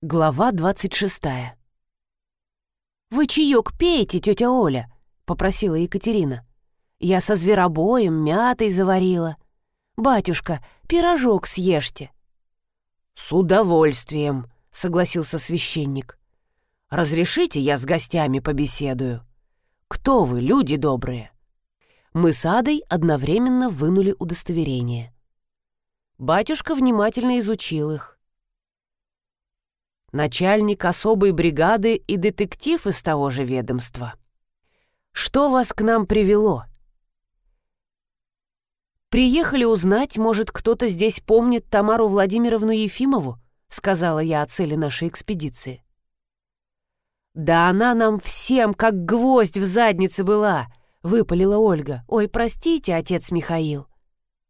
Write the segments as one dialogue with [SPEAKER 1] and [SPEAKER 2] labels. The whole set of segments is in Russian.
[SPEAKER 1] Глава 26. «Вы чаек пейте, тетя Оля», — попросила Екатерина. «Я со зверобоем, мятой заварила. Батюшка, пирожок съешьте».
[SPEAKER 2] «С удовольствием», — согласился священник. «Разрешите, я с гостями побеседую? Кто вы, люди добрые?»
[SPEAKER 1] Мы с Адой одновременно вынули удостоверение. Батюшка внимательно изучил их начальник особой бригады и детектив из того же ведомства. Что вас к нам привело? Приехали узнать, может, кто-то здесь помнит Тамару Владимировну Ефимову, сказала я о цели нашей экспедиции. Да она нам всем как гвоздь в заднице была, выпалила Ольга. Ой, простите, отец Михаил.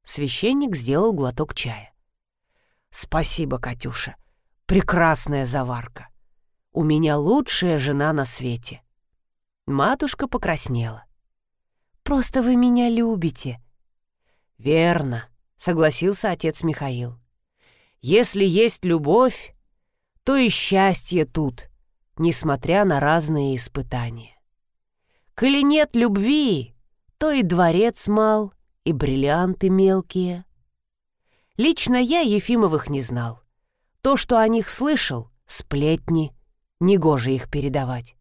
[SPEAKER 1] Священник сделал глоток чая. Спасибо, Катюша. Прекрасная заварка. У меня лучшая жена на свете. Матушка покраснела. Просто вы меня любите. Верно, согласился отец Михаил. Если есть любовь, то и счастье тут, несмотря на разные испытания. Коли нет любви, то и дворец мал, и бриллианты мелкие. Лично я Ефимовых не знал. То, что о них слышал, сплетни, негоже их передавать.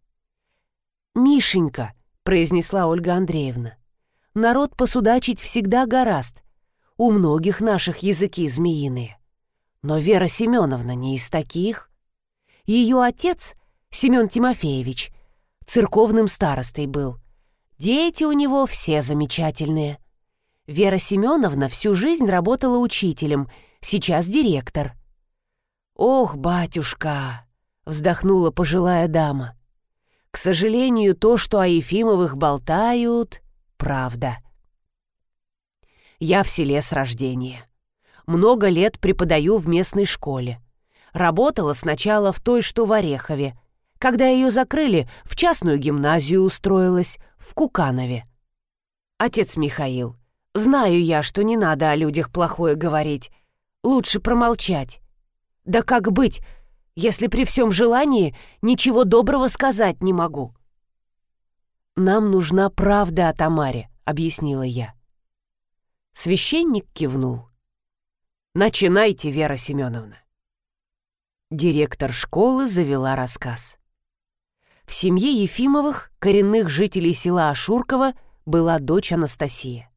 [SPEAKER 1] «Мишенька», — произнесла Ольга Андреевна, — «народ посудачить всегда гораст. У многих наших языки змеиные. Но Вера Семеновна не из таких. Ее отец, Семен Тимофеевич, церковным старостой был. Дети у него все замечательные. Вера Семеновна всю жизнь работала учителем, сейчас директор. «Ох, батюшка!» — вздохнула пожилая дама. «К сожалению, то, что о Ефимовых болтают, правда. Я в селе с рождения. Много лет преподаю в местной школе. Работала сначала в той, что в Орехове. Когда ее закрыли, в частную гимназию устроилась, в Куканове. Отец Михаил, знаю я, что не надо о людях плохое говорить. Лучше промолчать. Да как быть, если при всем желании ничего доброго сказать не могу? «Нам нужна правда о Тамаре», — объяснила я. Священник кивнул. «Начинайте, Вера Семеновна». Директор школы завела рассказ. В семье Ефимовых, коренных жителей села Ашурково, была дочь Анастасия.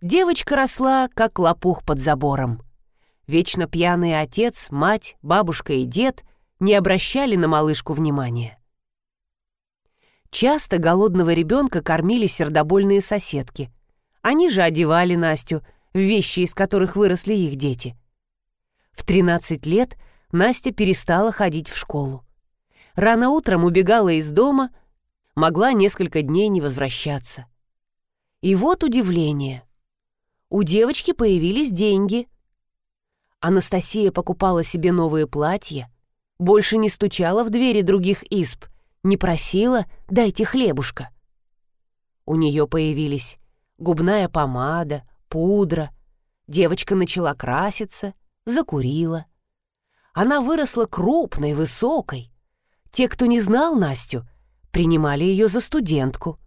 [SPEAKER 1] Девочка росла, как лопух под забором. Вечно пьяный отец, мать, бабушка и дед не обращали на малышку внимания. Часто голодного ребенка кормили сердобольные соседки. Они же одевали Настю в вещи, из которых выросли их дети. В 13 лет Настя перестала ходить в школу. Рано утром убегала из дома, могла несколько дней не возвращаться. И вот удивление. У девочки появились деньги — Анастасия покупала себе новые платья, больше не стучала в двери других исп, не просила «дайте хлебушка». У нее появились губная помада, пудра. Девочка начала краситься, закурила. Она выросла крупной, высокой. Те, кто не знал Настю, принимали ее за студентку.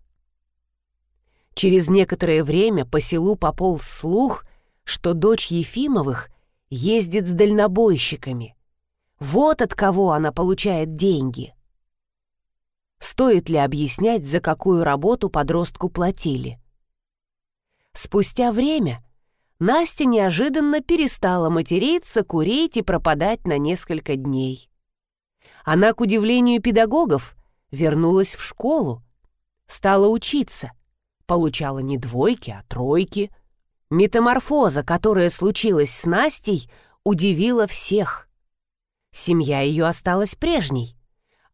[SPEAKER 1] Через некоторое время по селу пополз слух, что дочь Ефимовых ездит с дальнобойщиками. Вот от кого она получает деньги. Стоит ли объяснять, за какую работу подростку платили? Спустя время Настя неожиданно перестала материться, курить и пропадать на несколько дней. Она, к удивлению педагогов, вернулась в школу, стала учиться, получала не двойки, а тройки, Метаморфоза, которая случилась с Настей, удивила всех. Семья ее осталась прежней,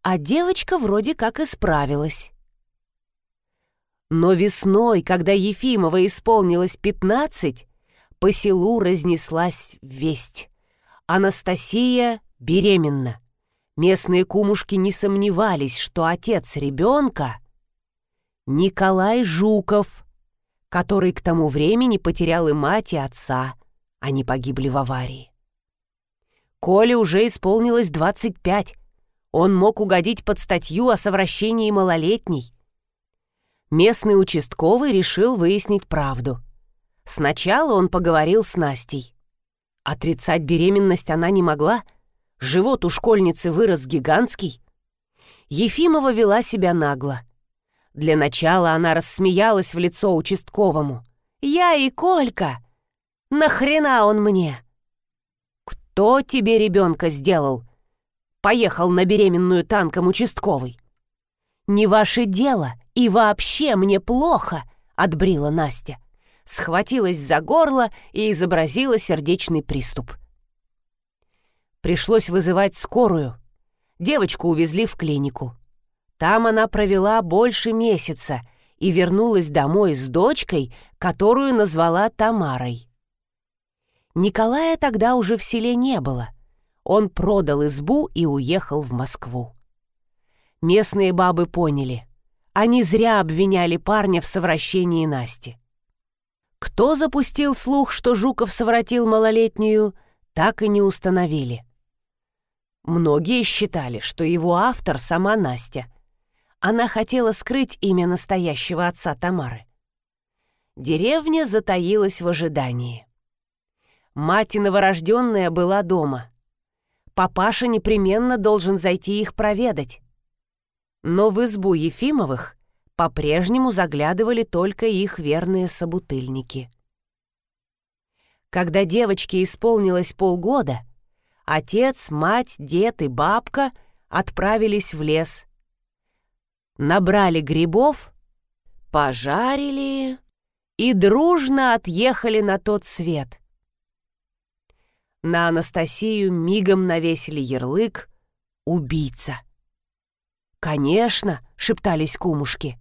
[SPEAKER 1] а девочка вроде как исправилась. Но весной, когда Ефимова исполнилось пятнадцать, по селу разнеслась весть. Анастасия беременна. Местные кумушки не сомневались, что отец ребенка — Николай Жуков — который к тому времени потерял и мать, и отца. Они погибли в аварии. Коле уже исполнилось 25. Он мог угодить под статью о совращении малолетней. Местный участковый решил выяснить правду. Сначала он поговорил с Настей. Отрицать беременность она не могла. Живот у школьницы вырос гигантский. Ефимова вела себя нагло. Для начала она рассмеялась в лицо участковому. «Я и Колька! Нахрена он мне?» «Кто тебе ребенка сделал?» Поехал на беременную танком участковый. «Не ваше дело, и вообще мне плохо», — отбрила Настя. Схватилась за горло и изобразила сердечный приступ. Пришлось вызывать скорую. Девочку увезли в клинику. Там она провела больше месяца и вернулась домой с дочкой, которую назвала Тамарой. Николая тогда уже в селе не было. Он продал избу и уехал в Москву. Местные бабы поняли. Они зря обвиняли парня в совращении Насти. Кто запустил слух, что Жуков совратил малолетнюю, так и не установили. Многие считали, что его автор сама Настя. Она хотела скрыть имя настоящего отца Тамары. Деревня затаилась в ожидании. Мать новорожденная была дома. Папаша непременно должен зайти их проведать. Но в избу Ефимовых по-прежнему заглядывали только их верные собутыльники. Когда девочке исполнилось полгода, отец, мать, дед и бабка отправились в лес. Набрали грибов, пожарили и дружно отъехали на тот свет — на Анастасию мигом навесили ярлык «Убийца». «Конечно!» — шептались кумушки.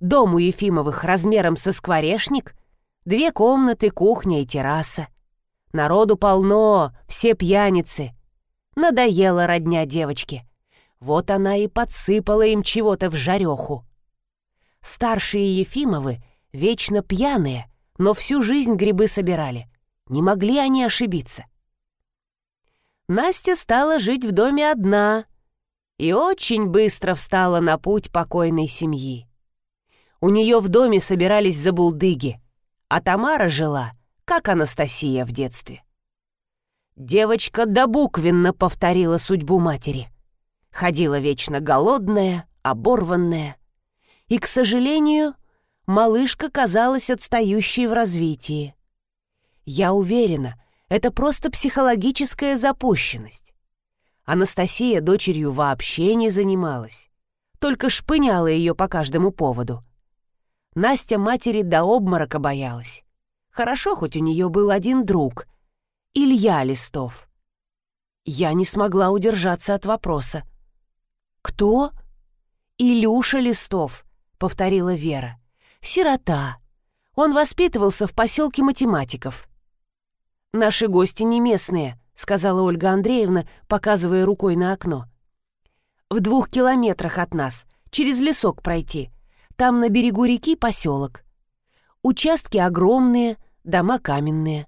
[SPEAKER 1] «Дом у Ефимовых размером со скворечник, две комнаты, кухня и терраса. Народу полно, все пьяницы. Надоела родня девочки. Вот она и подсыпала им чего-то в жареху. Старшие Ефимовы вечно пьяные, но всю жизнь грибы собирали. Не могли они ошибиться. Настя стала жить в доме одна и очень быстро встала на путь покойной семьи. У нее в доме собирались забулдыги, а Тамара жила, как Анастасия в детстве. Девочка добуквенно повторила судьбу матери. Ходила вечно голодная, оборванная. И, к сожалению, малышка казалась отстающей в развитии. Я уверена, это просто психологическая запущенность. Анастасия дочерью вообще не занималась, только шпыняла ее по каждому поводу. Настя матери до обморока боялась. Хорошо, хоть у нее был один друг — Илья Листов. Я не смогла удержаться от вопроса. «Кто?» «Илюша Листов», — повторила Вера. «Сирота. Он воспитывался в поселке математиков. «Наши гости не местные», — сказала Ольга Андреевна, показывая рукой на окно. «В двух километрах от нас, через лесок пройти. Там на берегу реки поселок. Участки огромные, дома каменные.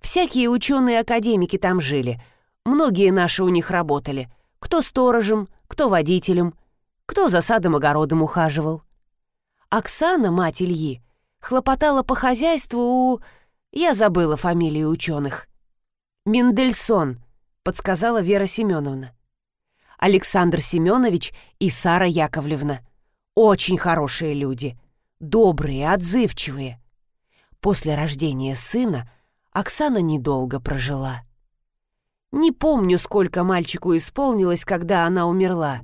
[SPEAKER 1] Всякие ученые-академики там жили. Многие наши у них работали. Кто сторожем, кто водителем, кто за садом-огородом ухаживал. Оксана, мать Ильи, хлопотала по хозяйству у я забыла фамилию ученых. «Мендельсон», — подсказала Вера Семеновна. Александр Семенович и Сара Яковлевна. Очень хорошие люди, добрые, отзывчивые. После рождения сына Оксана недолго прожила. Не помню, сколько мальчику исполнилось, когда она умерла.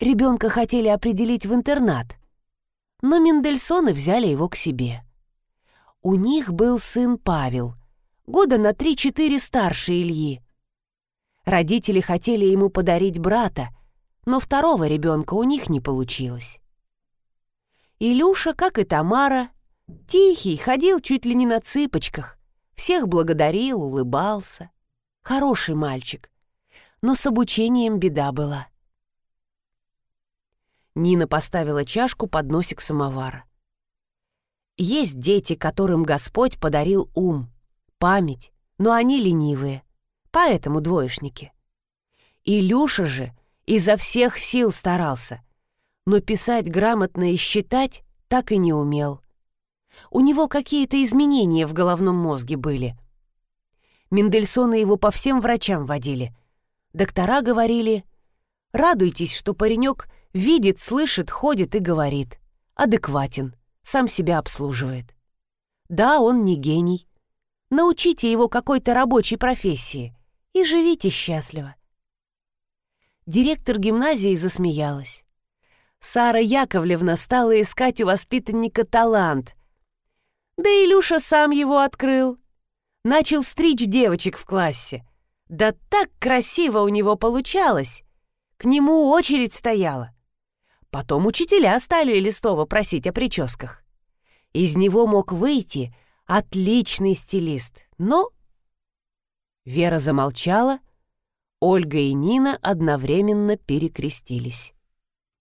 [SPEAKER 1] Ребенка хотели определить в интернат, но Мендельсоны взяли его к себе. У них был сын Павел, года на три-четыре старше Ильи. Родители хотели ему подарить брата, но второго ребенка у них не получилось. Илюша, как и Тамара, тихий, ходил чуть ли не на цыпочках, всех благодарил, улыбался. Хороший мальчик, но с обучением беда была. Нина поставила чашку под носик самовара. Есть дети, которым Господь подарил ум, память, но они ленивые. поэтому двоечники. Илюша же изо всех сил старался, но писать грамотно и считать так и не умел. У него какие-то изменения в головном мозге были. Мендельсона его по всем врачам водили. Доктора говорили, радуйтесь, что паренек видит, слышит, ходит и говорит. Адекватен, сам себя обслуживает. Да, он не гений. Научите его какой-то рабочей профессии и живите счастливо. Директор гимназии засмеялась. Сара Яковлевна стала искать у воспитанника талант. Да Илюша сам его открыл. Начал стричь девочек в классе. Да так красиво у него получалось. К нему очередь стояла. Потом учителя стали Листова просить о прическах. Из него мог выйти отличный стилист, но... Вера замолчала, Ольга и Нина одновременно перекрестились.